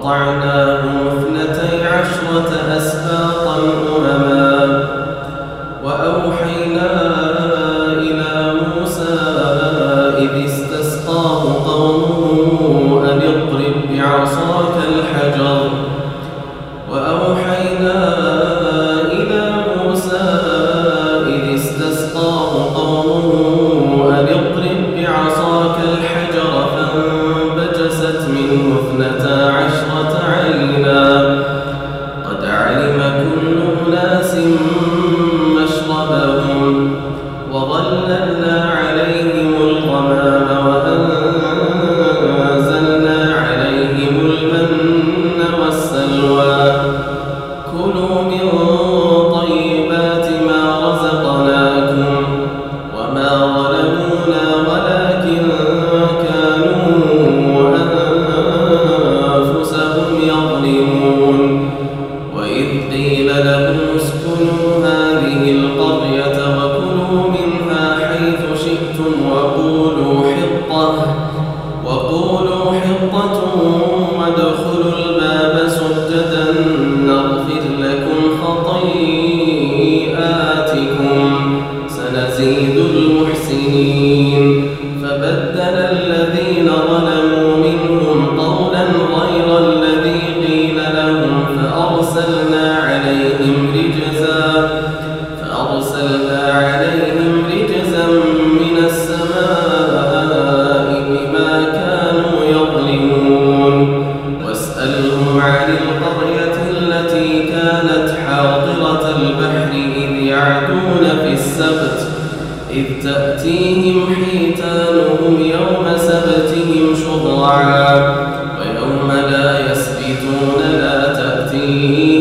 وقطعنا قلوب تأتيهم حيتانهم يوم سبتهم شضعا ويوم لا يسبتون لا تأتيهم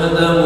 Madame